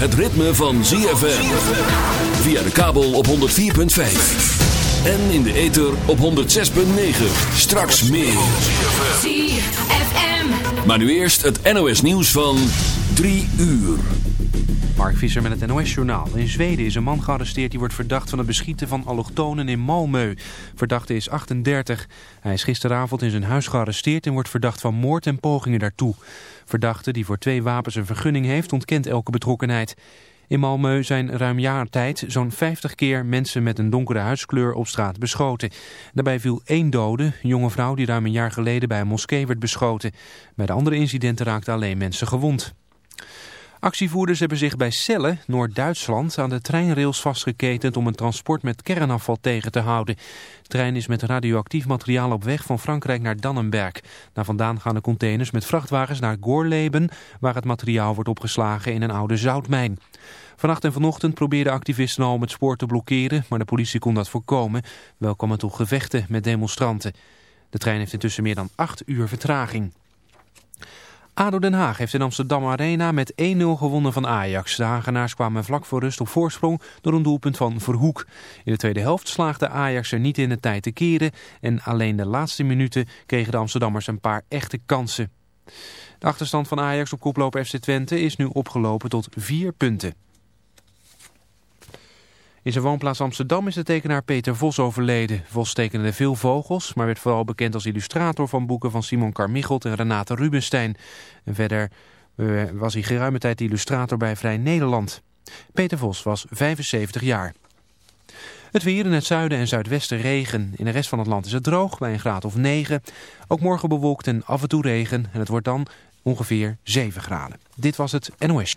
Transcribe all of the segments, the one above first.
het ritme van ZFM. Via de kabel op 104.5. En in de ether op 106.9. Straks meer. ZFM. Maar nu eerst het NOS nieuws van 3 uur. Mark Visser met het NOS-journaal. In Zweden is een man gearresteerd die wordt verdacht van het beschieten van allochtonen in Malmö. Verdachte is 38. Hij is gisteravond in zijn huis gearresteerd en wordt verdacht van moord en pogingen daartoe. Verdachte die voor twee wapens een vergunning heeft ontkent elke betrokkenheid. In Malmö zijn ruim jaar tijd zo'n 50 keer mensen met een donkere huidskleur op straat beschoten. Daarbij viel één dode, een jonge vrouw die ruim een jaar geleden bij een moskee werd beschoten. Bij de andere incidenten raakten alleen mensen gewond. Actievoerders hebben zich bij Celle, Noord-Duitsland, aan de treinrails vastgeketend om een transport met kernafval tegen te houden. De trein is met radioactief materiaal op weg van Frankrijk naar Dannenberg. Naar vandaan gaan de containers met vrachtwagens naar Gorleben, waar het materiaal wordt opgeslagen in een oude zoutmijn. Vannacht en vanochtend probeerden activisten al het spoor te blokkeren, maar de politie kon dat voorkomen. Wel kwam het tot gevechten met demonstranten. De trein heeft intussen meer dan acht uur vertraging. ADO Den Haag heeft in Amsterdam Arena met 1-0 gewonnen van Ajax. De Hagenaars kwamen vlak voor rust op voorsprong door een doelpunt van Verhoek. In de tweede helft slaagde Ajax er niet in de tijd te keren... en alleen de laatste minuten kregen de Amsterdammers een paar echte kansen. De achterstand van Ajax op koploper FC Twente is nu opgelopen tot 4 punten. In zijn woonplaats Amsterdam is de tekenaar Peter Vos overleden. Vos tekende veel vogels, maar werd vooral bekend als illustrator van boeken van Simon Carmichelt en Renate Rubenstein. En verder uh, was hij geruime tijd illustrator bij Vrij Nederland. Peter Vos was 75 jaar. Het weer in het zuiden en zuidwesten regen. In de rest van het land is het droog, bij een graad of 9. Ook morgen bewolkt en af en toe regen. En het wordt dan ongeveer 7 graden. Dit was het NOS.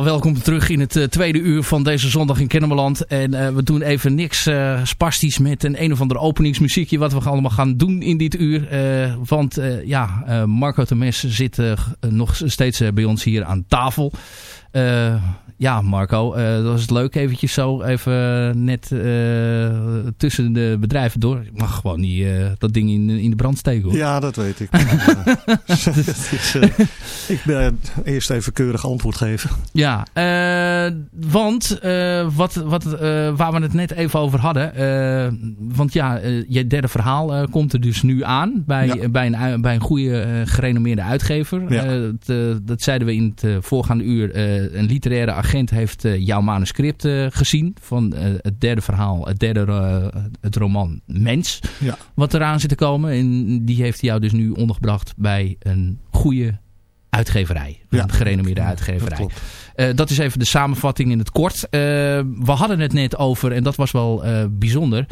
Nou, welkom terug in het eh, tweede uur van deze zondag in Kennemerland. En eh, we doen even niks eh spastisch met een een of ander openingsmuziekje... wat we allemaal gaan doen in dit uur. Want ja, Marco Temes zit nog steeds bij ons hier aan tafel. Eh, ja, Marco, eh, dat was het leuk eventjes zo even net eh, tussen de bedrijven door. Ik mag gewoon niet dat ding in, in de brand steken hoor. Ja, dat weet ik. Is, ik ben eerst even keurig antwoord geven. Ja, want wat, wat, waar we het net even over hadden. Want ja, je derde verhaal komt er dus nu aan bij, ja. bij, een, bij een goede gerenommeerde uitgever. Ja. Dat zeiden we in het voorgaande uur. Uh, een literaire agent heeft uh, jouw manuscript uh, gezien van het derde verhaal, het derde het roman Mens. Ja. Wat eraan zit te komen. En die heeft jou dus nu ondergebracht bij een goede uitgeverij. Ja, een gerenommeerde uitgeverij. Dat, uh, dat, is even de samenvatting in het kort. Uh, we hadden het net over, en dat was wel uh, bijzonder.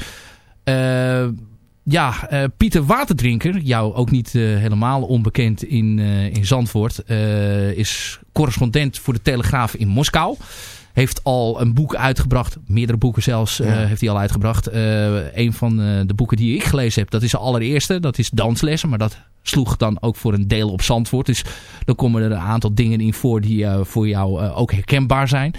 Ja, Pieter Waterdrinker, jou ook niet helemaal onbekend in, in Zandvoort, is correspondent voor de Telegraaf in Moskou heeft al een boek uitgebracht. Meerdere boeken zelfs ja. heeft hij al uitgebracht. Een van de boeken die ik gelezen heb, dat is de allereerste. Dat is Danslessen. Maar dat sloeg dan ook voor een deel op Zandvoort. Dus dan komen er een aantal dingen in voor die voor jou ook herkenbaar zijn.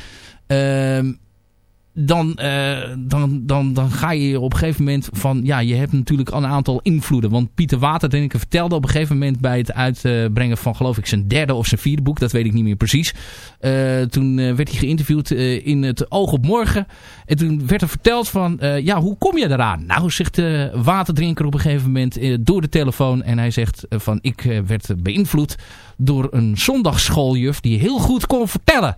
Dan, uh, dan, dan, dan ga je op een gegeven moment van... Ja, je hebt natuurlijk een aantal invloeden. Want Pieter Waterdrinker vertelde op een gegeven moment... bij het uitbrengen van geloof ik zijn derde of zijn vierde boek... dat weet ik niet meer precies. Uh, toen uh, werd hij geïnterviewd in het Oog op Morgen. En toen werd er verteld van... ja, hoe kom je eraan? Nou, zegt de Waterdrinker op een gegeven moment door de telefoon... en hij zegt van... ik werd beïnvloed door een zondagsschooljuf... die heel goed kon vertellen...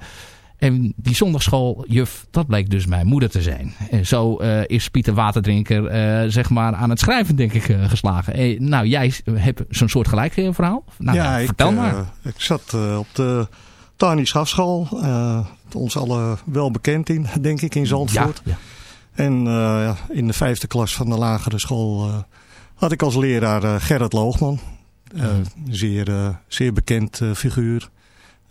En die zondagschooljuf, dat bleek dus mijn moeder te zijn. En zo uh, is Pieter Waterdrinker uh, zeg maar aan het schrijven denk ik uh, geslagen. Hey, nou, jij hebt zo'n soort gelijk verhaal. Nou, ja, vertel ik, maar. ik zat op de Tani Schafschool. ons alle wel bekend in, denk ik, in Zandvoort. Ja, ja. En in de vijfde klas van de lagere school had ik als leraar Gerrit Loogman. zeer, zeer bekend figuur.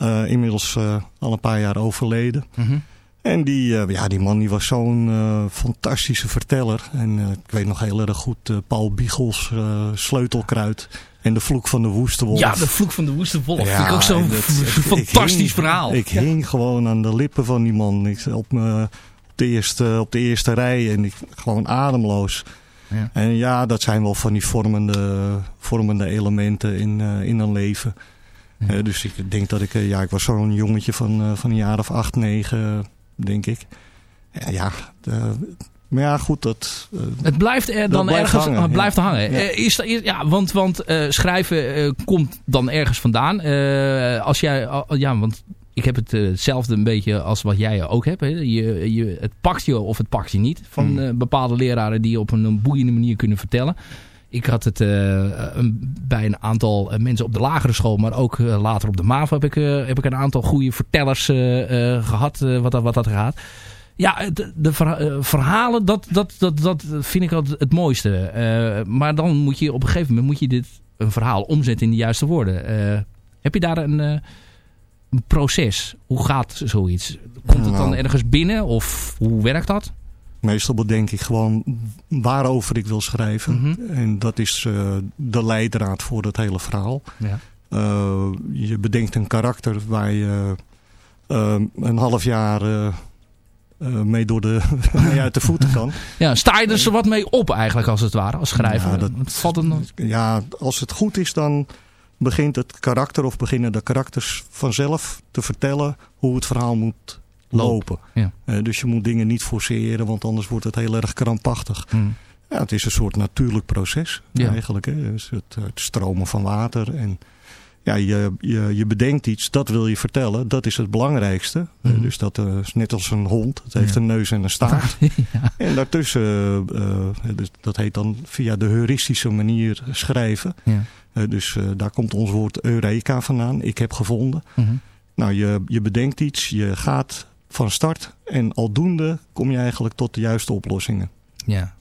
Uh, inmiddels uh, al een paar jaar overleden. Mm -hmm. En die, uh, ja, die man die was zo'n fantastische verteller. En ik weet nog heel erg goed Paul Biegels Sleutelkruid. En de vloek van de woeste wolf. Ja, de vloek van de woeste wolf. Ja, Vind ik ook zo'n fantastisch hing, verhaal. Ik ja. hing gewoon aan de lippen van die man. Ik, op, me, op, de eerste, op de eerste rij. En ik, gewoon ademloos. Ja. En ja, dat zijn wel van die vormende, vormende elementen in, in een leven. Ja. Dus ik denk dat ik, uh, ja, ik was zo'n jongetje van, uh, van een jaar of acht, negen, denk ik. Ja, ja maar ja, goed, dat... het blijft er dan blijft ergens hangen, het blijft ja. hangen. Ja. Is, is, ja, want, want schrijven komt dan ergens vandaan. als jij, ja, want ik heb het hetzelfde een beetje als wat jij ook hebt. Hè. Je, je, het pakt je of het pakt je niet. Van Hmm. bepaalde leraren die op een boeiende manier kunnen vertellen. Ik had het een, bij een aantal mensen op de lagere school, maar ook uh, later op de MAVO heb ik, heb ik een aantal goede vertellers gehad wat, dat, wat dat gaat. Ja, de, de verhalen, dat, dat, dat, dat vind ik altijd het mooiste. maar dan moet je op een gegeven moment moet je dit een verhaal omzetten in de juiste woorden. heb je daar een, een, proces? Hoe gaat zoiets? Komt het dan nou. ergens binnen of hoe werkt dat? Meestal bedenk ik gewoon waarover ik wil schrijven. Mm -hmm. En dat is uh, de leidraad voor het hele verhaal. Ja. Uh, je bedenkt een karakter waar je uh, een half jaar mee, door de, mee uit de voeten kan. Ja, sta je er zo wat mee op eigenlijk als het ware, als schrijver? Ja, dat, valt nog? ja als het goed is dan begint het karakter of beginnen de karakters vanzelf te vertellen hoe het verhaal moet lopen. Ja. Uh, dus je moet dingen niet forceren, want anders wordt het heel erg krampachtig. Hmm. Ja, het is een soort natuurlijk proces Ja. eigenlijk. Hè? Dus het, het stromen van water. En ja, je, je, je bedenkt iets, dat wil je vertellen. Dat is het belangrijkste. Eh, Dus dat eh, is net als een hond. Het heeft Ja. een neus en een staart. ja. En daartussen, eh, eh, dus dat heet dan via de heuristische manier schrijven. Ja. Eh, dus eh, daar komt ons woord Eureka vandaan. Ik heb gevonden. Mhm. Nou, je, je bedenkt iets, je gaat van start. En aldoende kom je eigenlijk tot de juiste oplossingen. Ja.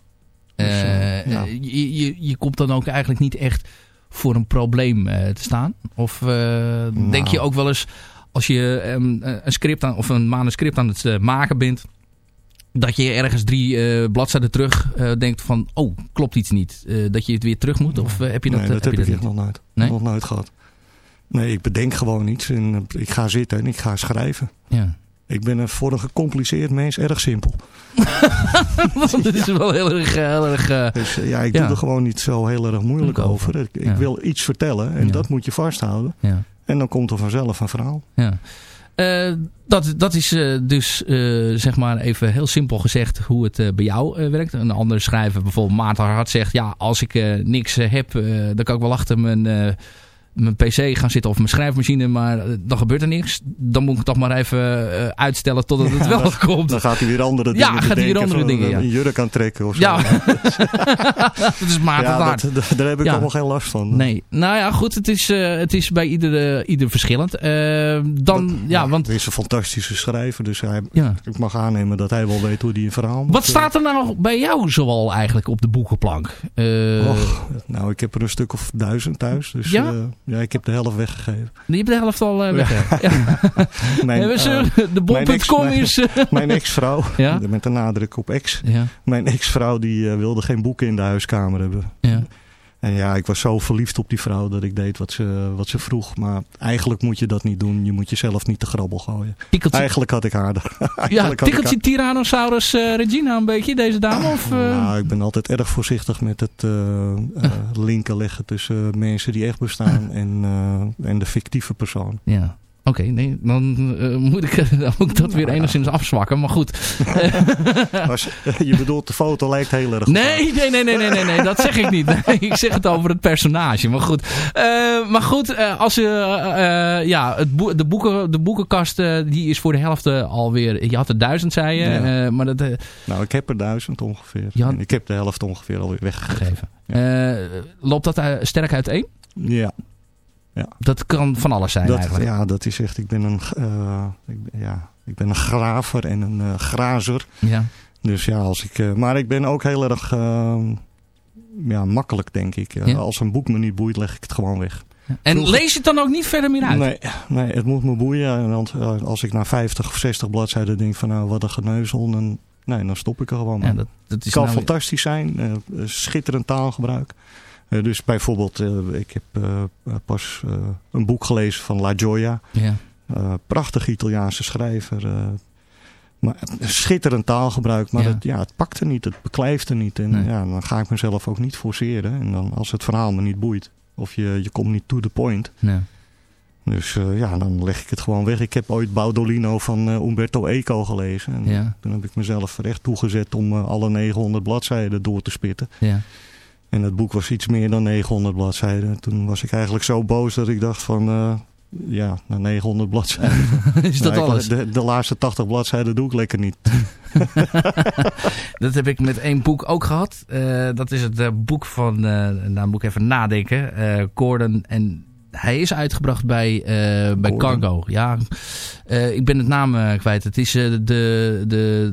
Dus, Eh, eh, ja. je, je, je komt dan ook eigenlijk niet echt voor een probleem eh, te staan? Of eh, denk je ook wel eens, als je ehm, eh, een script aan, of een manuscript aan het eh, maken bent, dat je ergens drie eh, bladzijden terug eh, denkt van, oh, klopt iets niet. Eh, dat je het weer terug moet? Of eh, heb je dat, nee, eh, dat heb heb, je ik dat nog nooit, Nee? nog nooit gehad. Nee, ik bedenk gewoon iets en eh, ik ga zitten en ik ga schrijven. Ja. Ik ben een, voor een gecompliceerd mens erg simpel. dat is wel heel erg... Heel erg eh, Dus eh, ja, ik Ja. doe er gewoon niet zo heel erg moeilijk over. Ik, wil iets vertellen en Ja. dat moet je vasthouden. ja. En dan komt er vanzelf een verhaal. Ja. Eh, dat, dat is eh, dus eh, zeg maar even heel simpel gezegd hoe het bij jou werkt. Een andere schrijver, bijvoorbeeld Maarten Hart, zegt... ja, als ik eh, niks heb, eh, dan kan ik wel achter mijn, eh, mijn pc gaan zitten of mijn schrijfmachine... maar eh, dan gebeurt er niks. Dan moet ik toch maar even eh, uitstellen totdat het wel komt. Dan gaat hij weer andere Ja, dingen gaat hij weer andere dingen, ja. Een jurk aantrekken of zo. Ja, dat is Maarten Ja, Hart. dat, dat- daar heb ik Ja. allemaal geen last van. Nee, nou ja, goed, het is, eh, het is bij ieder, eh, ieder verschillend. Eh, dan, ja, want... Hij is een fantastische schrijver, dus hij, Ja. ik mag aannemen dat hij wel weet hoe hij een verhaal moet. Wat staat er nou bij jou zoal eigenlijk op de boekenplank? Eh, Och, nou, ik heb er een stuk of duizend thuis. Dus Ja? Ja, ik heb de helft weggegeven. je hebt de helft al eh, weg. hè? Ja. Mijn, eh, de mijn bol.com mijn- is... eh, Mijn ex-vrouw, met een nadruk op ex. ja, Mijn ex-vrouw die wilde geen boeken in de huiskamer hebben. En ja, ik was zo verliefd op die vrouw dat ik deed wat ze, wat ze vroeg. Maar eigenlijk moet je dat niet doen. Je moet jezelf niet te grabbel gooien. Tikkeltje, Eigenlijk had ik haar. ja, tikkeltje Tyrannosaurus eh, Regina een beetje, deze dame? Of, eh? Nou, ik ben altijd erg voorzichtig met het eh, linken leggen tussen mensen die echt bestaan en, en de fictieve persoon. Ja. Oké, nee, dan eh, moet, ik, ik dat weer enigszins afzwakken. Maar goed. Je bedoelt, de foto lijkt heel erg. Nee, nee, nee, nee, nee, nee, nee, dat zeg ik niet. Nee, ik zeg het over het personage. Maar goed, Eh, maar goed eh, als je, ja, het de, boeken, de boekenkast die is voor de helft alweer, je had er duizend zei je, Ja. maar dat Nou, ik heb er duizend ongeveer. Ik heb de helft ongeveer alweer weggegeven. gegeven. Loopt dat sterk uiteen? Ja, Dat kan van alles zijn dat, eigenlijk. ja, dat is echt. Ik ben een, eh, ik, ja, ik ben een graver en een eh, grazer. Ja. Dus ja, als ik. eh, maar ik ben ook heel erg eh, ja, makkelijk, denk ik. Ja. Als een boek me niet boeit, leg ik het gewoon weg. En lees je het dan ook niet verder meer uit? Nee, nee, het moet me boeien. Eh, als ik na 50 of 60 bladzijden denk van nou, wat een geneuzel. Dan, nee, dan stop ik er gewoon. Ja, dat, dat is Het kan nou- fantastisch zijn. schitterend taalgebruik. Eh, dus bijvoorbeeld, eh, ik heb eh, pas een boek gelezen van La Gioia. Ja. Prachtig Italiaanse schrijver. maar schitterend taalgebruik. Maar Ja. Het, ja, het pakt er niet, het beklijft er niet. En Nee. ja, dan ga ik mezelf ook niet forceren. En dan, als het verhaal me niet boeit. Of je, je komt niet to the point. Dus ja, dan leg ik het gewoon weg. Ik heb ooit Baudolino van Umberto Eco gelezen. En Ja. Toen heb ik mezelf er echt toegezet om alle 900 bladzijden door te spitten. Ja. En het boek was iets meer dan 900 bladzijden. Toen was ik eigenlijk zo boos dat ik dacht van... eh, ja, na 900 bladzijden. is dat Nou, alles? De, de laatste 80 bladzijden doe ik lekker niet. Dat heb ik met één boek ook gehad. Eh, dat is het eh, boek van, nou moet ik even nadenken, Gordon. En hij is uitgebracht bij, eh, bij. Cargo. Ja, Eh, ik ben het naam eh, kwijt. Het is de... de, de.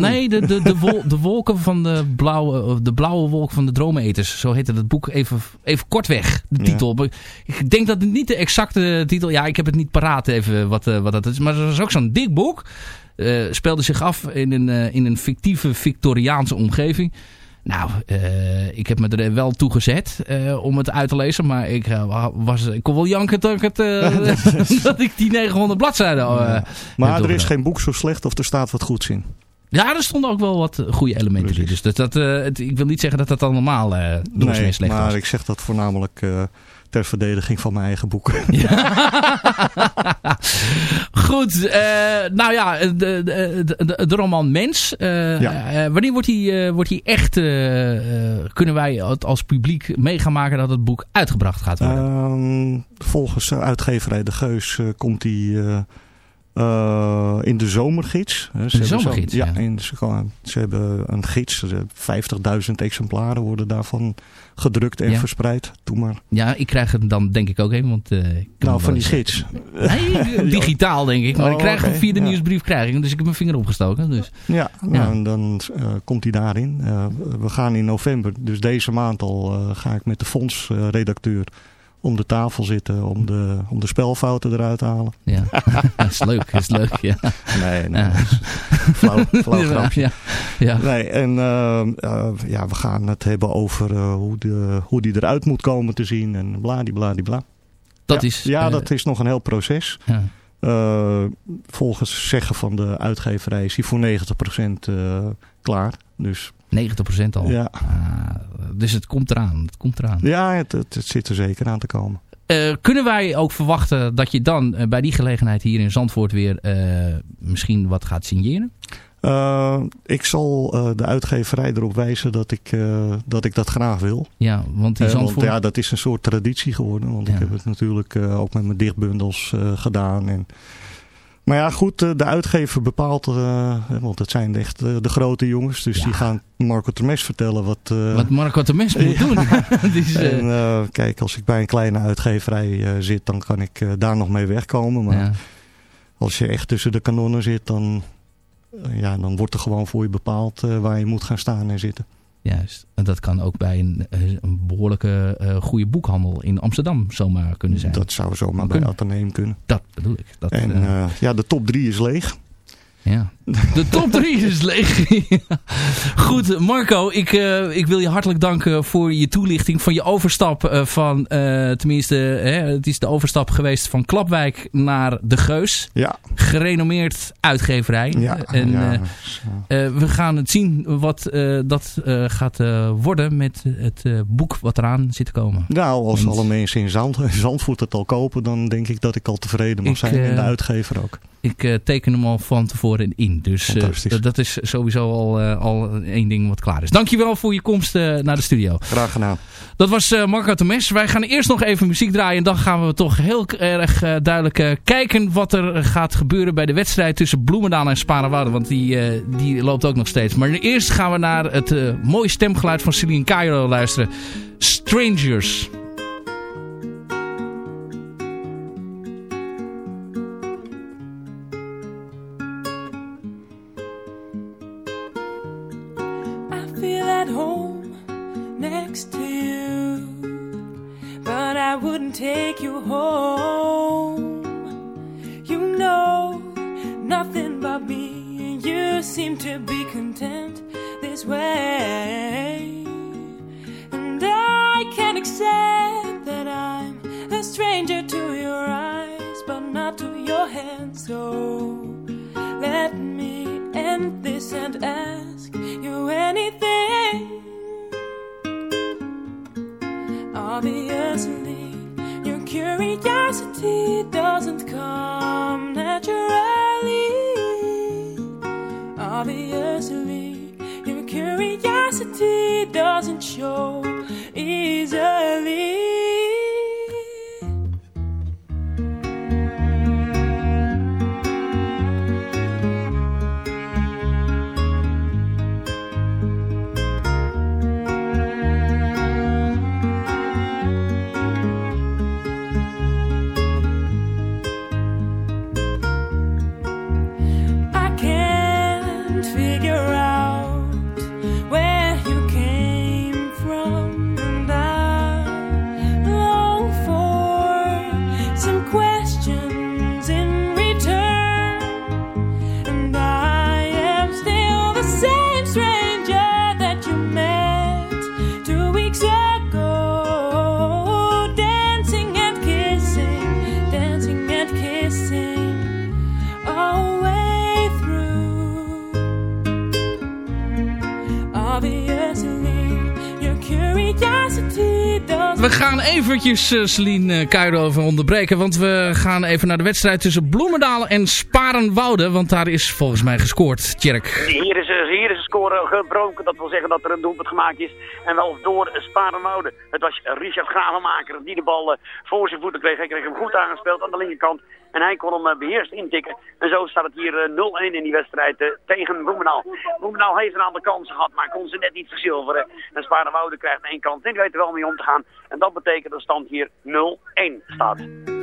Nee, de, de, de, wol- de wolken van de blauwe, de blauwe wolk van de dromeneters. Zo heette het boek even, even kortweg, de titel. Ik denk dat het niet de exacte titel... Ja, ik heb het niet paraat even wat, wat dat is. Maar het was ook zo'n dik boek. Speelde zich af in een, in een fictieve Victoriaanse omgeving. Nou, eh, ik heb me er wel toe gezet eh, om het uit te lezen. Maar ik, eh, was, ik kon wel janken dat ik, het, dat ik die 900 bladzijden... Ja. Maar er is geen boek zo slecht of er staat wat goeds in. Ja, er stonden ook wel wat goede elementen in. Dus dat, dat, het- ik wil niet zeggen dat dat allemaal door Nee, maar was. ik zeg dat voornamelijk ter verdediging van mijn eigen boeken. Goed, eh, nou ja, de, de, de, de roman Mens. eh, Ja. eh, wanneer wordt die, wordt die echt, kunnen wij het als publiek mee gaan maken dat het boek uitgebracht gaat worden? Ehm, volgens uitgeverij De Geus komt die eh, eh, in de zomergids. Hè, ze de zo- zomergids, ja. ze, hebben een gids. eh, 50.000 exemplaren worden daarvan gedrukt en Ja. verspreid. Doe maar. Ja, ik krijg het dan denk ik ook even. Want, eh, Nou, van die gids. Nee, digitaal denk ik. Maar Oh, ik krijg oké, via de ja. nieuwsbrief krijg ik. hem, Dus ik heb mijn vinger opgestoken. Dus. Ja, nou, en dan eh, komt hij daarin. Eh, we gaan in november, dus deze maand al, eh, ga ik met de fondsredacteur om de tafel zitten om de, om de spelfouten eruit te halen. Ja, dat is leuk. Dat is leuk, ja. Nee, nee. Ja. Flauw, flauw grapje. Ja, ja. Nee, en eh, eh, ja, we gaan het hebben over eh, hoe, de, hoe die eruit moet komen te zien en bladibladibla. Dat ja, is... Ja, dat is nog een heel proces. ja. Volgens zeggen van de uitgeverij is hij voor 90% eh, klaar. Dus 90% al. ja, Ah, dus het komt eraan. Het komt eraan. ja het, het, het zit er zeker aan te komen. Eh, kunnen wij ook verwachten dat je dan eh, bij die gelegenheid hier in Zandvoort weer eh, misschien wat gaat signeren? Ik zal de uitgeverij erop wijzen dat ik, dat ik dat graag wil. Ja, want die want Zandvoort... ja, dat is een soort traditie geworden. Want Ja. ik heb het natuurlijk ook met mijn dichtbundels gedaan. En... Maar ja, goed, eh, de uitgever bepaalt, eh, want het zijn echt eh, de grote jongens. Dus Ja. die gaan Marco Termes vertellen wat... eh, wat Marco de Mens moet doen. dus, eh, en eh, kijk, als ik bij een kleine uitgeverij eh, zit, dan kan ik eh, daar nog mee wegkomen. Maar ja. als je echt tussen de kanonnen zit, dan, eh, ja, dan wordt er gewoon voor je bepaald eh, waar je moet gaan staan en zitten. Juist. En dat kan ook bij een, eh, een behoorlijke eh, goede boekhandel in Amsterdam zomaar kunnen zijn. Dat zou zomaar bij Kunnen. Atheneum kunnen. Dat bedoel ik. Dat, En eh, ja, de top 3 is leeg. Ja. De top 3 is leeg. Goed, Marco, ik, eh, ik wil je hartelijk danken voor je toelichting van je overstap eh, van, eh, tenminste, hè, het is de overstap geweest van Klapwijk naar De Geus. Ja, Gerenommeerd uitgeverij. ja, en ja, we gaan het zien wat eh, dat eh, gaat worden met het eh, boek wat eraan zit te komen. nou, als Want- alle mensen in Zand, Zandvoort het al kopen, dan denk ik dat ik al tevreden mag Ik, zijn. en de uitgever ook. Ik eh, teken hem al van tevoren in. Dus eh, dat- is sowieso al, eh, al één ding wat klaar is. Dankjewel voor je komst eh, naar de studio. Graag gedaan. Dat was Marco Temes. Wij gaan eerst nog even muziek draaien. En dan gaan we toch heel erg duidelijk kijken wat er gaat gebeuren bij de wedstrijd tussen Bloemendaal en Sparenwouden. Want die, die loopt ook nog steeds. Maar eerst gaan we naar het mooie stemgeluid van Celine Cairo luisteren. Strangers. I wouldn't take you home. You know nothing but me, and you seem to be content this way. And I can't accept that I'm a stranger to your eyes, but not to your hands. So let me end this and ask you anything. Obviously, your curiosity doesn't come naturally. Obviously, your curiosity doesn't show easily. Eventjes, uh, Celine Kuirover onderbreken. Want we gaan even naar de wedstrijd tussen Bloemendaal en Sparenwoude. Want daar is volgens mij gescoord, Tjerk. Hier is, hier is een score gebroken. Dat wil zeggen dat er een doelpunt gemaakt is. En wel door Sparenwoude. Het was Richard Gravenmaker die de bal uh, voor zijn voeten kreeg. Hij kreeg hem goed aangespeeld aan de linkerkant. En hij kon hem uh, beheerst intikken. En zo staat het hier 0-1 in die wedstrijd tegen Bloemendaal. Bloemendaal heeft een aantal kansen gehad, maar kon ze net niet verzilveren. En Sparenwoude krijgt één kans. En die weet er wel mee om te gaan. En dat betekent dat stand hier 0-1 staat.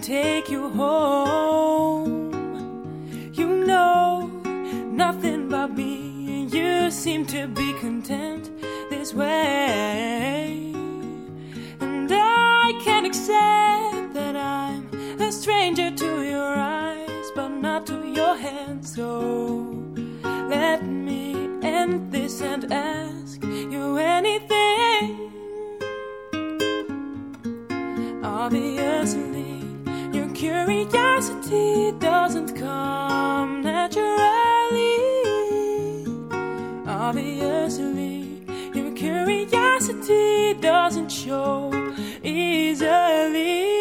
Take you home. You know nothing about me, and you seem to be content this way. And I can't accept that I'm a stranger to your eyes, but not to your hands. So let me end this and ask curiosity doesn't come naturally. Obviously, your curiosity doesn't show easily.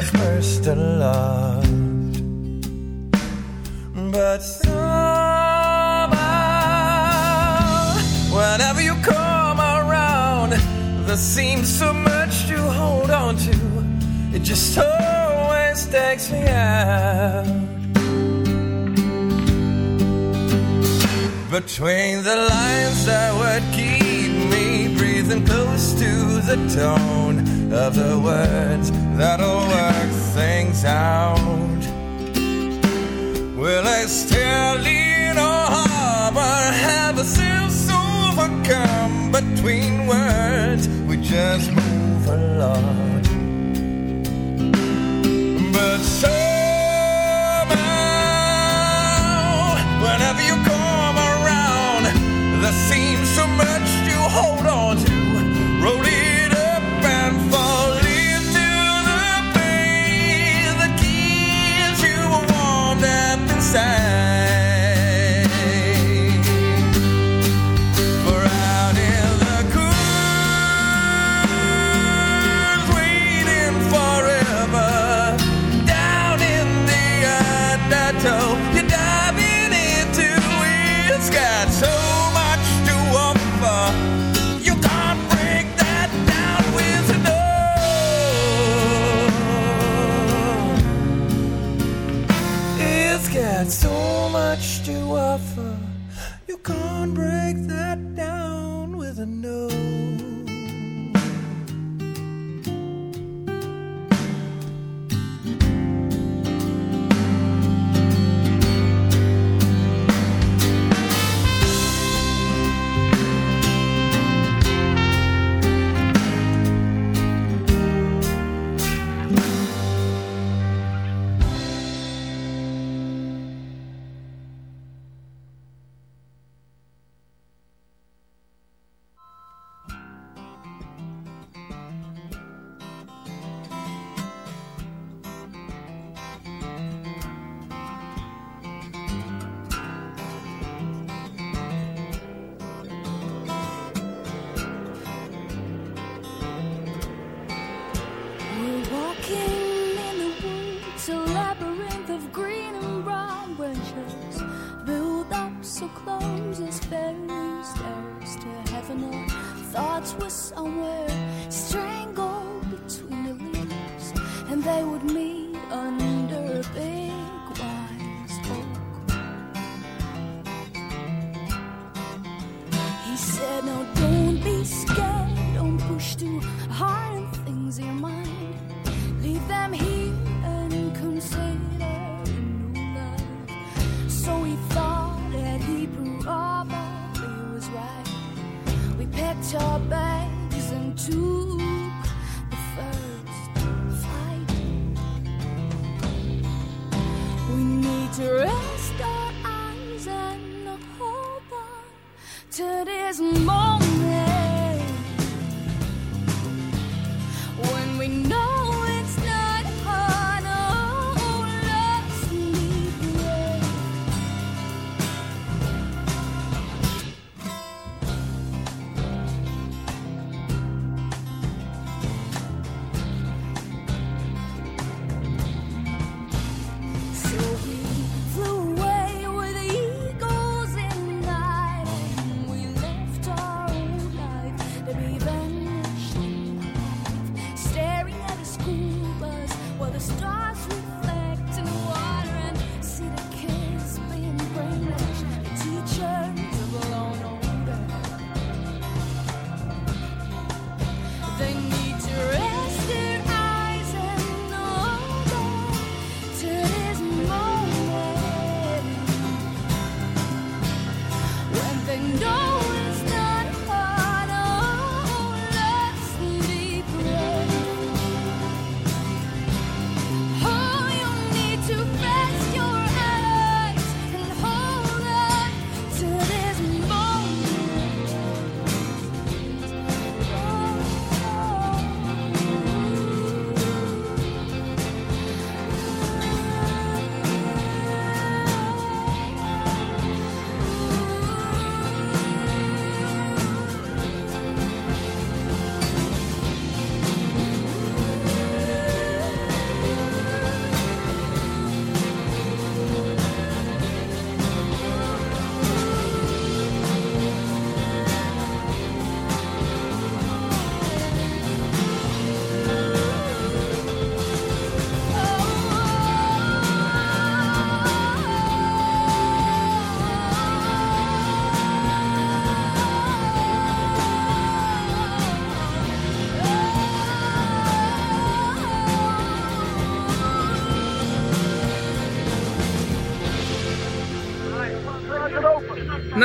was first loved, but somehow, whenever you come around, there seems so much to hold on to. It just always takes me out. Between the lines that would keep me breathing close to the tone of the words that'll work things out. Will I still lean or harbor? Have a sense overcome between words? We just move along. But somehow, whenever you come around, there seems so much to hold on.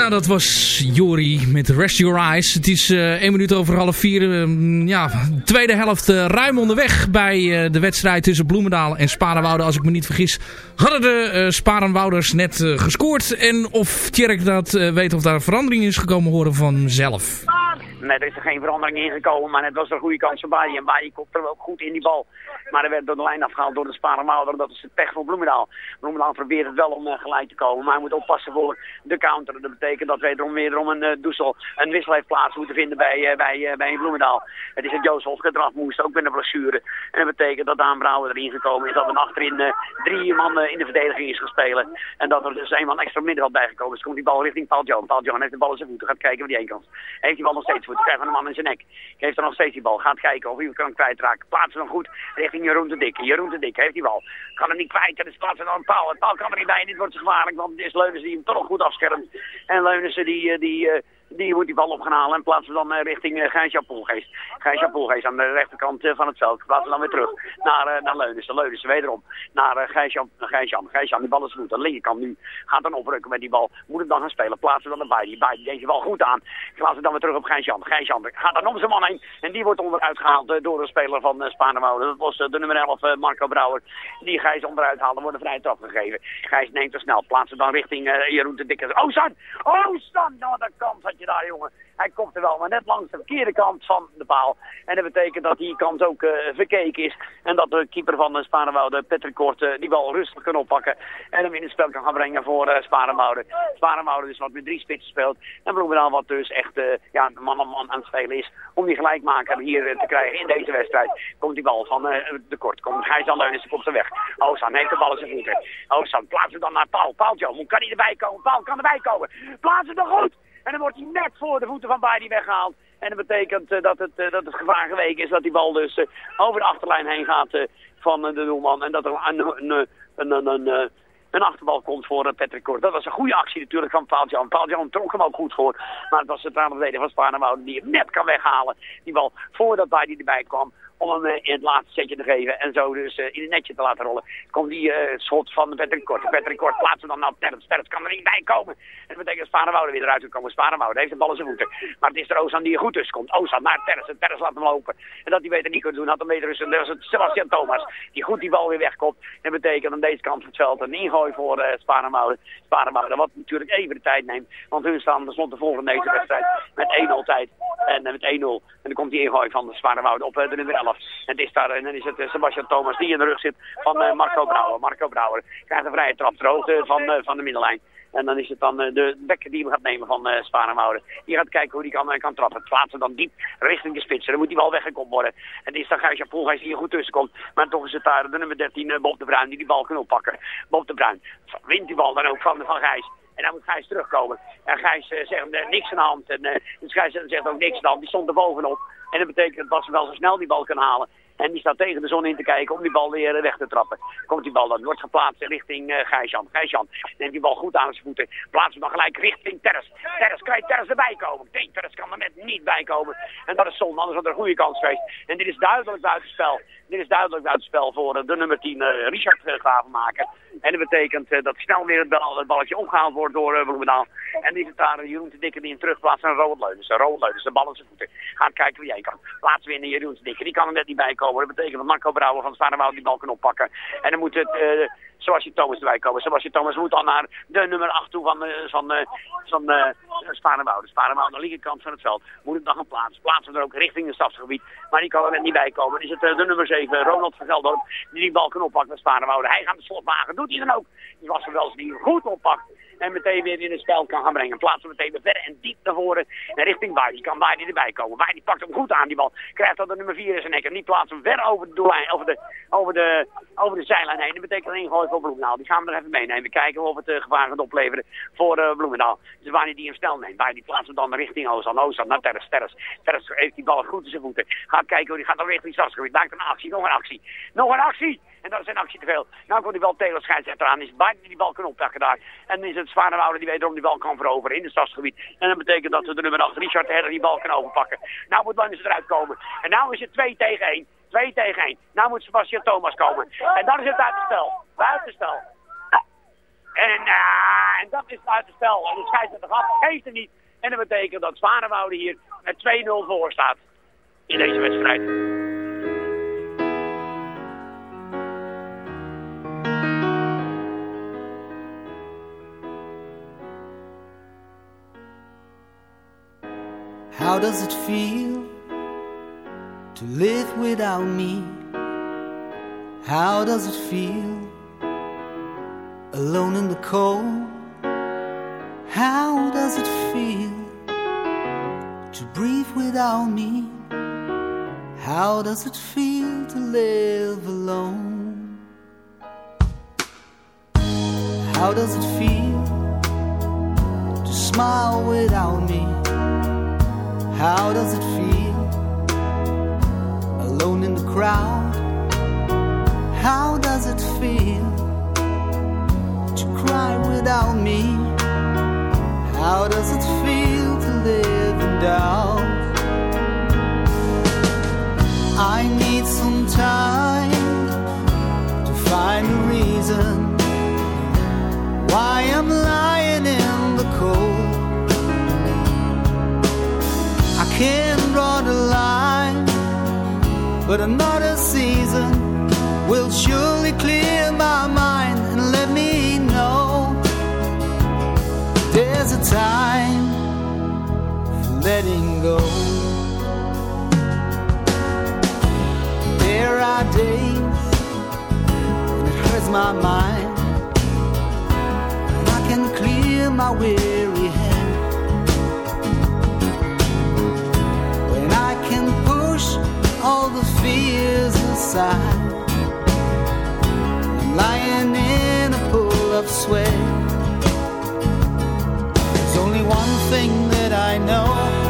Nou, dat was Jori met Rest Your Eyes. Het is uh, één minuut over half vier. Uh, ja, tweede helft uh, ruim onderweg bij de wedstrijd tussen Bloemendaal en Sparenwoude. Als ik me niet vergis, hadden de Sparenwouders net gescoord. En of Tjerk dat weet of daar verandering is gekomen horen vanzelf. Nee, er is er geen verandering in gekomen, maar het was een goede kans voor Badi. En Badi komt er ook goed in die bal. Maar er werd door de lijn afgehaald door de Sparenwouder. Dat is het pech voor Bloemendaal. Bloemendaal probeert het wel om uh, gelijk te komen. Maar hij moet oppassen voor de counter. Dat betekent dat wederom wederom een uh, Doesel een wissel heeft plaats moeten vinden bij, uh, bij, bij Bloemendaal. Het is het Joost Hofke eraf moest, ook met een blessure. En dat betekent dat Daan Brouwer erin gekomen is. Dat er achterin drie man in de verdediging is gespeeld. En dat er dus een man extra middenveld bijgekomen is. Komt die bal richting Paul Johan. Paul Johan heeft de bal in zijn voeten. Gaat kijken waar die heen kan. Heeft die bal nog steeds voeten. Krijgt een man in zijn nek. Geeft dan nog steeds die bal. Gaat kijken of hij kan kwijtraken. Plaatsen dan goed richting Jeroen de Dikke. Jeroen de Dik heeft die bal. Kan hem niet kwijt. En is plaatsen dan een paal. Het paal kan er niet bij. En dit wordt gevaarlijk. Want het is Leunissen die hem toch nog goed afschermt. En Leunissen die, eh, die, uh, die moet die bal op gaan halen en plaatsen dan uh, richting uh, Gijs-Jan Poelgeest. Gijs-Jan Poelgeest aan de rechterkant uh, van het veld. Plaatsen dan weer terug naar, naar Leunissen. Leunissen wederom naar uh, Gijs-Jan. Gijs-Jan. Die bal is goed. De linkerkant nu gaat dan oprukken met die bal. Moet hem dan gaan spelen. Plaatsen dan erbij. Die bij deze bal goed aan. Plaatsen dan weer terug op Gijs-Jan. Gijs-Jan gaat dan om zijn man heen. En die wordt onderuit gehaald door een speler van uh. Dat was de nummer 11, uh, Marco Brouwer. Die Gijs onderuit haalde. Wordt een vrije gegeven. Gijs neemt er snel. Plaatsen dan richting Jeroen de Dikke. San! Oh, San! Nou, de had je daar, jongen. Hij komt er wel, maar net langs de verkeerde kant van de paal. En dat betekent dat die kant ook uh, verkeken is. En dat de keeper van uh, Sparenwoude, Patrick Kort, uh, die bal rustig kan oppakken. En hem in het spel kan gaan brengen voor uh, Sparenwoude. Dus wat met drie spitsen speelt. En Bloemendaal wat dus echt ja, man om man aan het spelen is. Om die gelijkmaker hier te krijgen in deze wedstrijd. Komt die bal van de Kort. Komt Gijs Leunissen, komt er weg. Ozan heeft de bal in zijn voeten. Ozan plaatsen dan naar Paul. Paul Joe, kan hij erbij komen? Paul kan erbij komen. Plaatsen dan goed. En dan wordt hij net voor de voeten van Baidi weggehaald. En dat betekent uh, dat, het, uh, dat het gevaar geweken is dat die bal dus uh, over de achterlijn heen gaat van de doelman. En dat er een, een, een, een, een, achterbal komt voor Patrick Kort. Dat was een goede actie natuurlijk van Paul Jan. Paul Jan trok hem ook goed voor. Maar het was de centrale verdediger van Spaarnewoude die hem net kan weghalen. Die bal voordat Baidi erbij kwam om hem uh, in het laatste setje te geven en zo dus uh, in het netje te laten rollen. Komt die uh, schot van Patrick Kort. Patrick Kort plaatsen dan naar Terrence. Terrence kan er niet bij komen. En dat betekent Sparenwoude weer eruit kan komen. Sparenwoude heeft de bal in zijn voeten. Maar het is er Ozan die goed tussen komt. Ozan naar Terrence. En laat hem lopen. En dat hij beter niet kunnen doen, had hem beter dus. Dat was het Sebastian Thomas die goed die bal weer wegkomt. En betekent aan deze kant van het veld een ingooi voor uh, Sparenwoude. Wat natuurlijk even de tijd neemt. Want hun staan slot de volgende deze wedstrijd met 1-0 tijd. En met 1-0. En dan komt die ingooi van de Sparenwoude op de nummer 11. En is daar en dan is het uh, Sebastian Thomas die in de rug zit van uh, Marco Brouwer. Marco Brouwer krijgt een vrije trap ter hoogte van, uh, van de middenlijn. En dan is het dan de bekker die hem gaat nemen van uh. Die gaat kijken hoe hij kan, kan trappen. Het plaatsen dan diep richting de spits. Dan moet die bal weggekomen worden. En het is dan Gijs Poelgeest die hier goed tussenkomt. Maar toch is het daar de nummer 13, Bob de Bruin, die die bal kan oppakken. Bob de Bruin wint die bal dan ook van, van Gijs. En dan moet Gijs terugkomen. En Gijs zegt niks aan de hand. En dus Gijs zegt ook niks aan de hand. Die stond er bovenop. En dat betekent dat ze wel zo snel die bal kan halen. En die staat tegen de zon in te kijken om die bal weer weg te trappen. Komt die bal dan, wordt geplaatst richting uh, Gijsjan. Gijsjan neemt die bal goed aan zijn voeten. Plaatst hem dan gelijk richting Terres. Terres, kan je Terres erbij komen? Nee, Terres kan er net niet bij komen. En dat is zonde, anders had er een goede kans geweest. En dit is duidelijk buitenspel. Dit is duidelijk buitenspel voor uh, de nummer 10, uh, Richard uh, Gravenmaker. En dat betekent uh, dat snel weer het, bal, het balletje omgehaald wordt door uh. En die zit daar Jeroen te Dikke die hem terugplaatst naar Robert Leunens. De bal in zijn voeten. Gaat kijken wie jij kan. Plaats naar Jeroen te Dikke. Die kan er net niet bij komen. Dat betekent dat Marco Brouwer van Sparenwoud die bal kan oppakken. En dan moet het... Sebastian Thomas erbij komen. Sebastian Thomas moet dan naar de nummer 8 toe van, uh, van, uh, van uh. Sparenwouden aan de linkerkant van het veld. Moet het dan gaan plaatsen. Plaatsen er ook richting het stadsgebied. Maar die kan er net niet bij komen. Dan is het de nummer 7, Ronald van Geldorp, die die bal kan oppakken met Sparenwouden. Hij gaat de slot wagen. Doet hij dan ook. Die was er wel eens die goed oppakt. En meteen weer in het spel kan gaan brengen. Plaatsen meteen weer verder en diep naar voren. En richting Baai. kan Baai erbij komen. Baai pakt hem goed aan die bal. Krijgt dat de nummer 4 in zijn nek. En die plaatst hem ver over de doellijn. Over de, over de, over de zijlijn heen. Dat betekent een ingooi voor Bloemendaal. Die gaan we er even meenemen. Kijken of het uh, gevaar gaat opleveren voor uh, Bloemendaal. Dus Baai die hem snel neemt. Baai die plaatst hem dan richting Ozan. Ozan naar Terres. Terres. Terres heeft die bal goed in zijn voeten. Gaat kijken hoe die gaat dan richting Stadsgebied. Maakt een actie. Nog een actie. Nog een actie. En dat is een actie te veel. Nou komt die bal Taylor scheidsrechter aan. Is Baai die bal kan oppakken daar. En dan is het Zwaardenwouder die wederom die bal kan veroveren in het stadsgebied. En dat betekent dat we de nummer 8 Richard Herder die bal kan overpakken. Nou moet Lannis eruit komen. En nou is het 2 tegen 1. 2 tegen 1. Nou moet Sebastian Thomas komen. En dan is het buitenspel. Buitenspel. En, uh, en dat is buitenspel. En de scheidsrechter gaf, geeft er niet. En dat betekent dat Zwarenwoude hier met 2-0 voor staat in deze wedstrijd. How does it feel to live without me? How does it feel alone in the cold? How does it feel to breathe without me? How does it feel to live alone? How does it feel to smile without me? How does it feel alone in the crowd? How does it feel to cry without me? How does it feel to live in doubt? I need some time to find a reason another season will surely clear my mind and let me know there's a time for letting go. There are days when it hurts my mind, and I can clear my weary head. All the fears aside. I'm lying in a pool of sweat. There's only one thing that I know.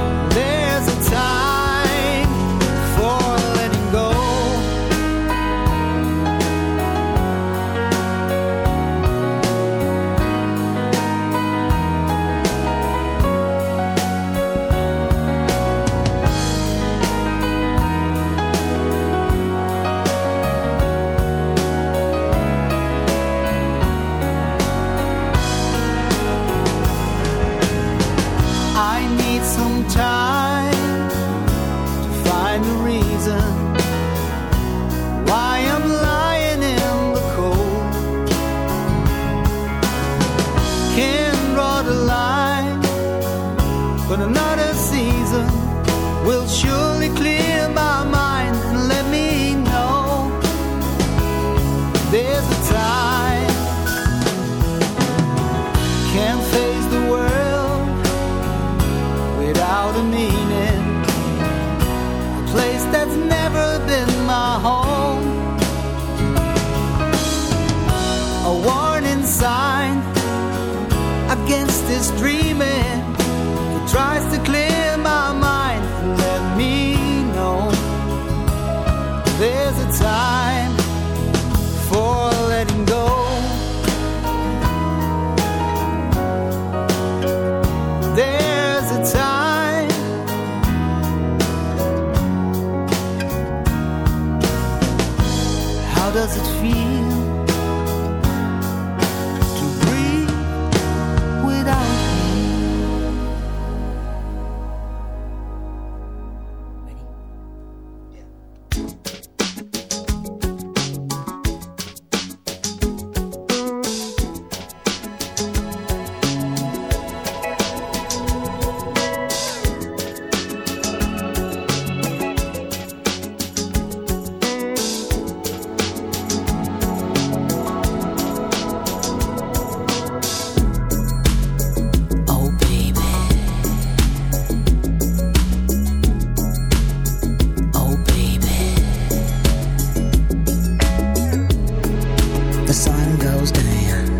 Sun goes down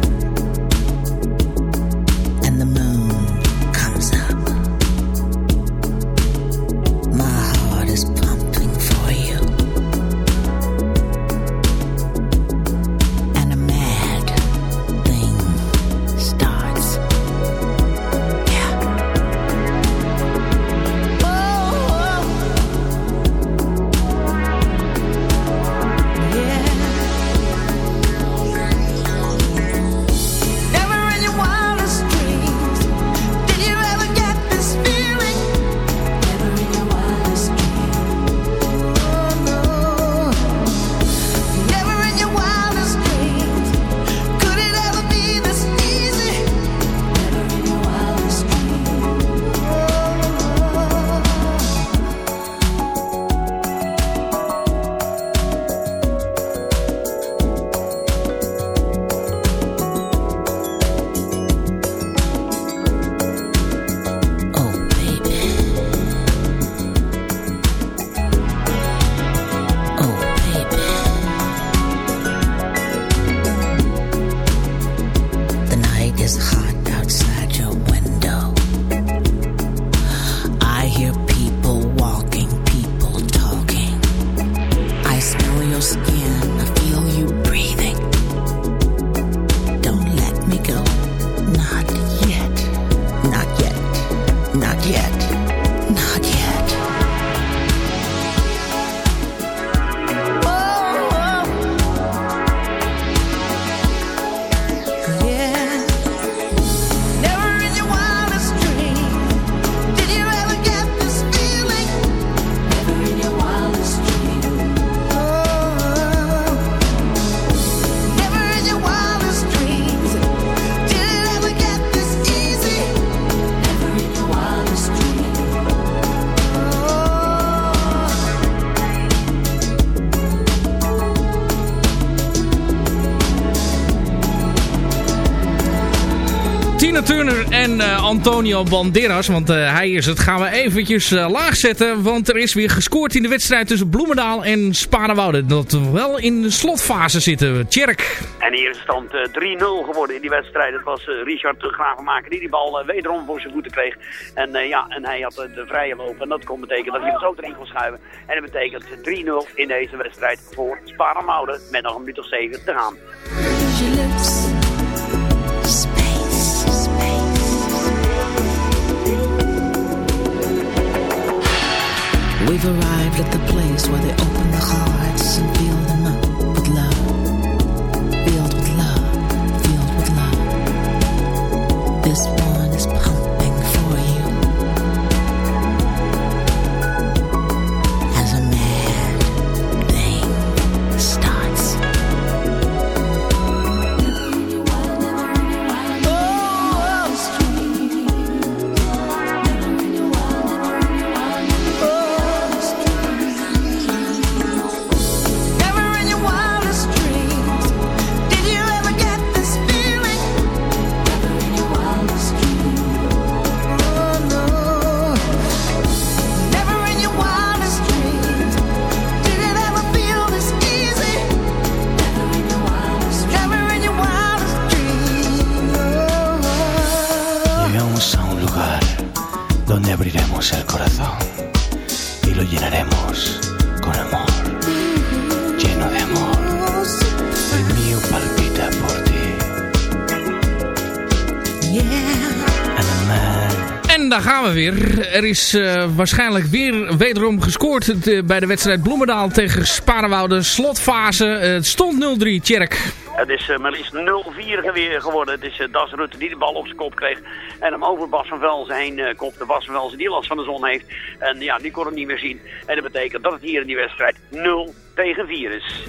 Antonio Banderas. Want uh, hij is het. Gaan we eventjes uh, laag zetten. Want er is weer gescoord in de wedstrijd tussen Bloemendaal en Sparenwoude. Dat we wel in de slotfase zitten. Tjerk. En hier is stand 3-0 geworden in die wedstrijd. Het was Richard Gravenmaker die die bal wederom voor zijn voeten kreeg. En, ja, en hij had de vrije loop. En dat kon betekenen dat hij hem zo erin kon schuiven. En dat betekent 3-0 in deze wedstrijd voor Sparenwoude. Met nog een minuut of 7 te gaan. leave ride. Abriremos el corazón y lo llenaremos con amor, lleno de amor. El mío palpita por ti. En daar gaan we weer. Er is eh, waarschijnlijk weer wederom gescoord bij de wedstrijd Bloemendaal tegen Sparenwoude. Slotfase. Eh, het stond 0-3. Tjerk. Het is uh, maar liefst 0-4 geweer geworden. Het is uh, Das Rutte die de bal op zijn kop kreeg. En hem over Bas van Velzen heen uh, kopte. Bas van Velzen die last van de zon heeft. En ja, die kon hem niet meer zien. En dat betekent dat het hier in die wedstrijd 0 tegen 4 is.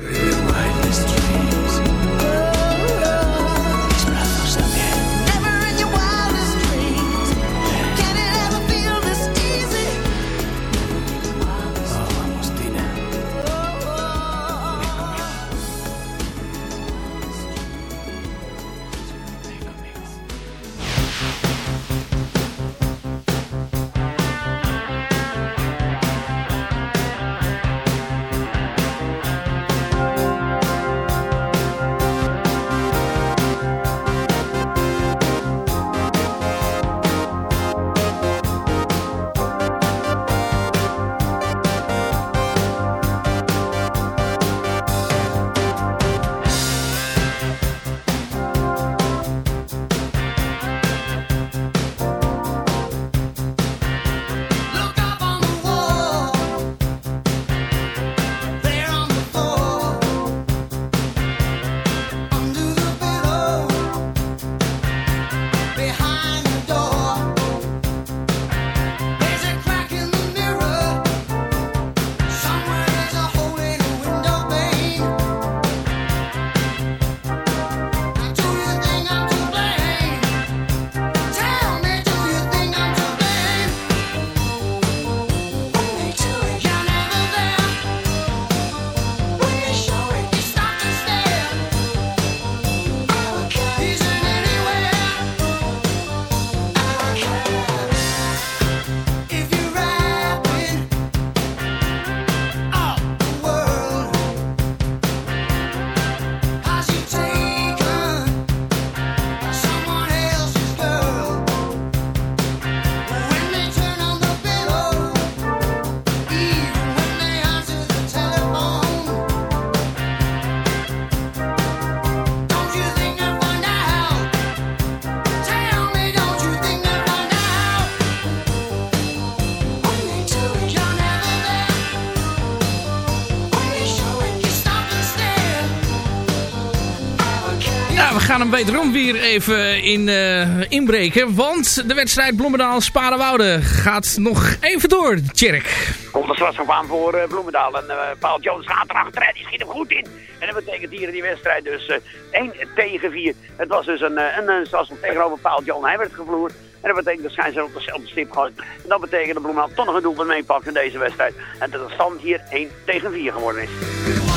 Hem wederom weer even in, eh, inbreken. Want de wedstrijd Bloemendaal-Sparenwoude gaat nog even door, Tjerk. Komt de strafschop voor uh, Bloemendaal. En uh, Paul Jones gaat erachter en die schiet hem goed in. En dat betekent hier in die wedstrijd dus uh, 1 tegen 4. Het was dus een, een, een tegenover Paul John. Hij werd gevloerd. En dat betekent dat schijnt op de, op de stip gooit. En dat betekent dat Bloemendaal toch nog een doelpunt meepakt in deze wedstrijd. En dat de stand hier 1 tegen 4 geworden is.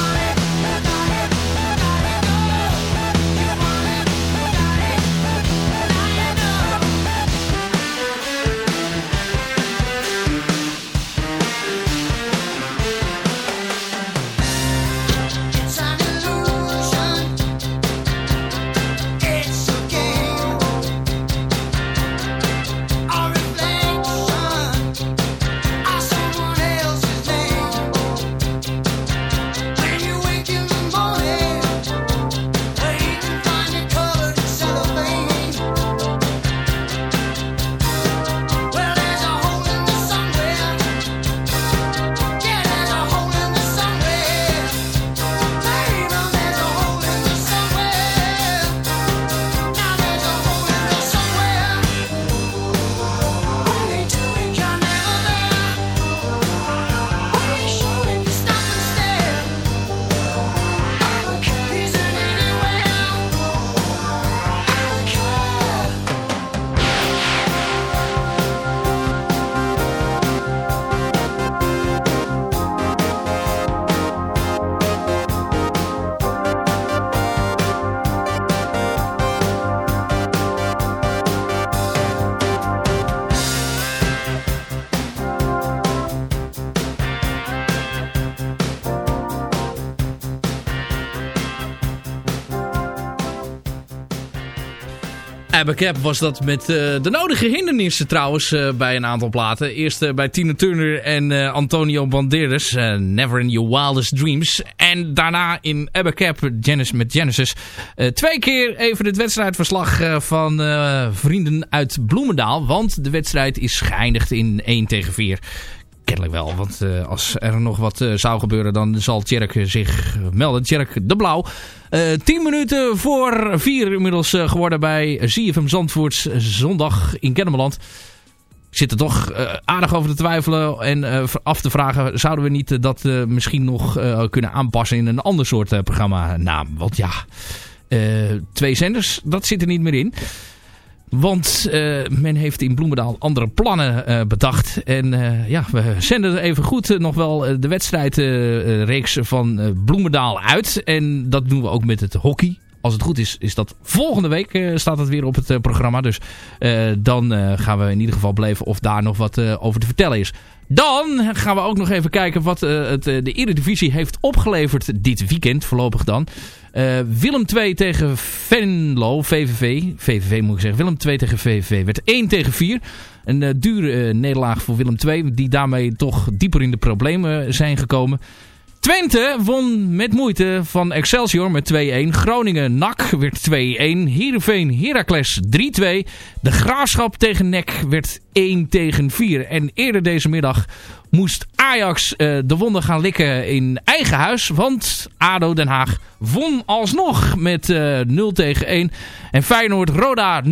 Abercap was dat met eh, de nodige hindernissen trouwens eh, bij een aantal platen. Eerst eh, bij Tina Turner en Antonio Banderas, Never in Your Wildest Dreams. En daarna in Abercap Genesis, met Genesis. twee keer even het wedstrijdverslag van vrienden uit Bloemendaal. Want de wedstrijd is geëindigd in 1 tegen 4 kennelijk wel. Want uh, als er nog wat uh, zou gebeuren, dan zal Tjerk zich melden. Tjerk de Blauw. Uh, tien minuten voor vier inmiddels geworden bij ZFM Zandvoorts zondag in Kennemerland. Ik zit er toch aardig over te twijfelen en af te vragen... zouden we niet dat misschien nog kunnen aanpassen in een ander soort programma naam? Want ja, twee zenders, dat zit er niet meer in. Want uh, men heeft in Bloemendaal andere plannen uh, bedacht. En uh, ja, we zenden even goed nog wel de wedstrijdreeks van Bloemendaal uit. En dat doen we ook met het hockey. Als het goed is, is dat volgende week staat het weer op het programma. Dus dan gaan we in ieder geval beleven of daar nog wat over te vertellen is. Dan gaan we ook nog even kijken wat het, de Eredivisie heeft opgeleverd dit weekend. Voorlopig dan. Uh, Willem 2 tegen Venlo, VVV. VVV moet ik zeggen. Willem 2 tegen VVV werd 1 tegen 4. Een uh, dure uh, nederlaag voor Willem 2. Die daarmee toch dieper in de problemen zijn gekomen. Twente won met moeite van Excelsior met 2-1. Groningen NAC werd 2-1. Heerenveen Heracles 3-2. De Graafschap tegen NEC werd 1 tegen 4. En eerder deze middag moest Ajax uh, de wonden gaan likken in eigen huis. Want ADO Den Haag won alsnog met uh, 0 tegen 1. En Feyenoord Roda 0-1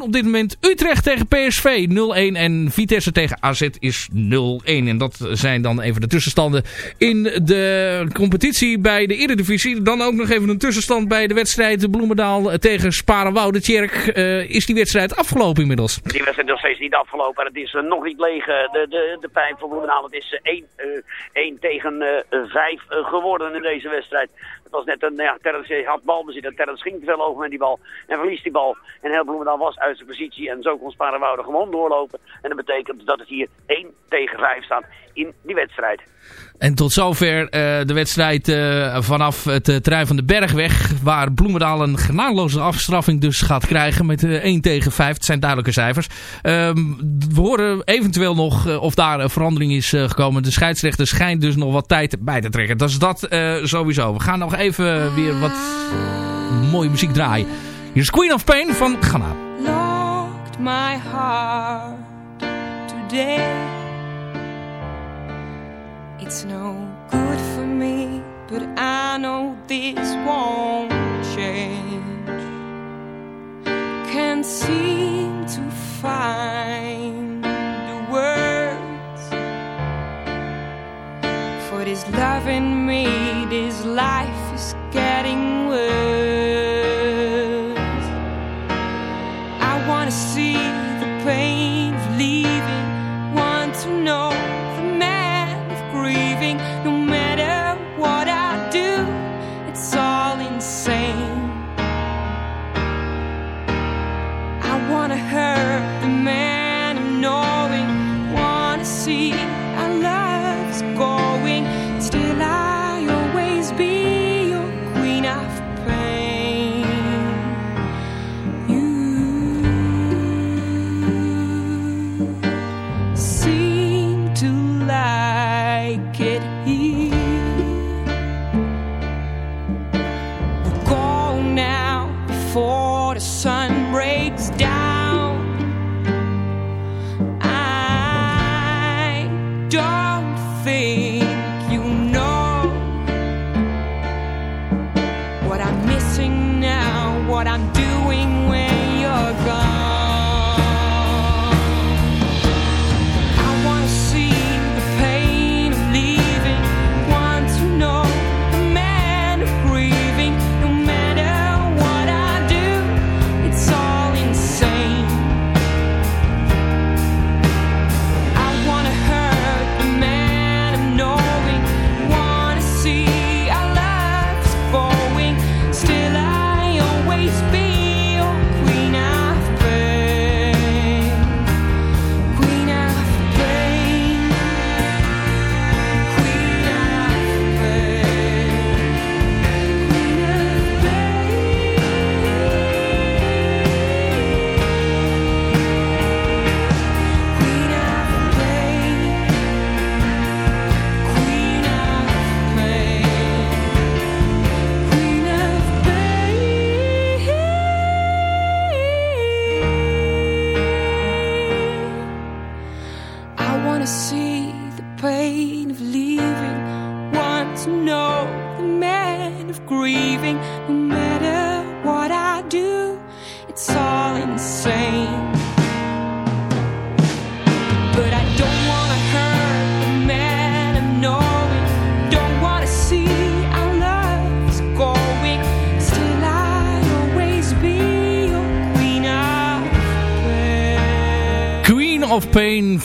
op dit moment. Utrecht tegen PSV 0-1. En Vitesse tegen AZ is 0-1. En dat zijn dan even de tussenstanden in de competitie bij de Eredivisie. Dan ook nog even een tussenstand bij de wedstrijd Bloemendaal tegen Sparenwoude. Tjerk, uh, is die wedstrijd afgelopen inmiddels? Die wedstrijd is nog steeds niet afgelopen. Het is uh, nog niet leeg, de, de, de pijp van Bloemendaal. Het is 1, uh, 1 tegen 5 geworden in deze wedstrijd. Het was net een, ja, Terrence had balbezit en Terrence ging te veel over met die bal. En verliest die bal. En heel Bloemendaal was uit zijn positie. En zo kon Sparenwoude gewoon doorlopen. En dat betekent dat het hier 1 tegen 5 staat in die wedstrijd. En tot zover uh, de wedstrijd uh, vanaf het uh, terrein van de Bergweg. Waar Bloemendaal een genadeloze afstraffing dus gaat krijgen met 1 tegen 5. Het zijn duidelijke cijfers. Um, we horen eventueel nog of daar een verandering is gekomen. De scheidsrechter schijnt dus nog wat tijd bij te trekken. Dat is dat sowieso. We gaan nog even weer wat mooie muziek draaien. Hier is Queen of Pain van Ghana. Locked my heart today It's no good for me, but I know this won't change. Can't seem to find the words for this love in me. This life is getting worse.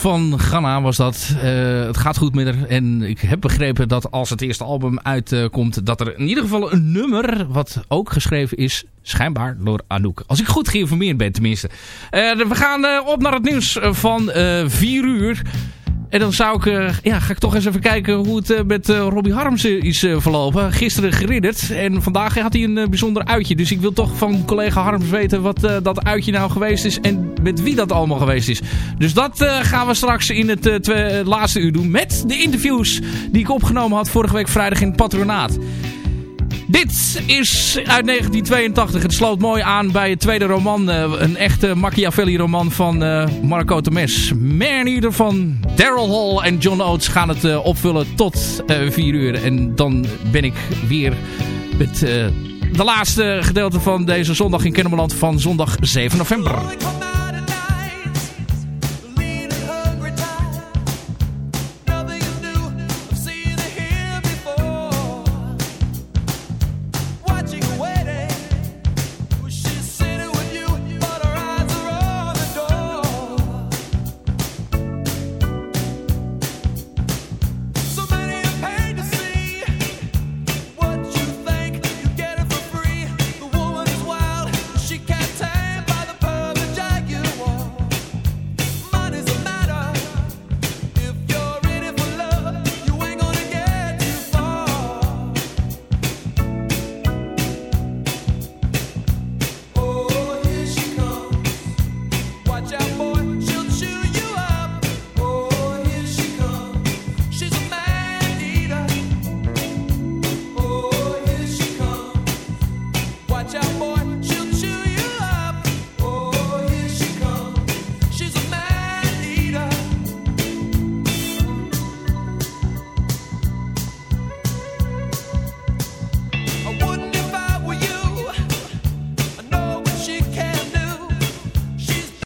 Van Ghana was dat. Eh, het gaat goed met haar. En ik heb begrepen dat als het eerste album uitkomt... dat er in ieder geval een nummer... wat ook geschreven is, schijnbaar, door Anouk. Als ik goed geïnformeerd ben tenminste. Eh, we gaan eh, op naar het nieuws van 4 uur. En dan zou ik, eh, ja, ga ik toch eens even kijken hoe het eh, met eh, Robbie Harms is verlopen. Gisteren geridderd en vandaag had hij een bijzonder uitje. Dus ik wil toch van collega Harms weten wat dat uitje nou geweest is en met wie dat allemaal geweest is. Dus dat gaan we straks in het laatste uur doen met de interviews die ik opgenomen had vorige week vrijdag in het patronaat. Dit is uit 1982. Het sloot mooi aan bij het tweede roman. eh, een echte Machiavelli-roman van eh, Marco Temes. Meer van Daryl Hall en John Oates gaan het eh, opvullen tot eh 4 uur. En dan ben ik weer met de laatste gedeelte van deze zondag in Kennemerland van zondag 7 november.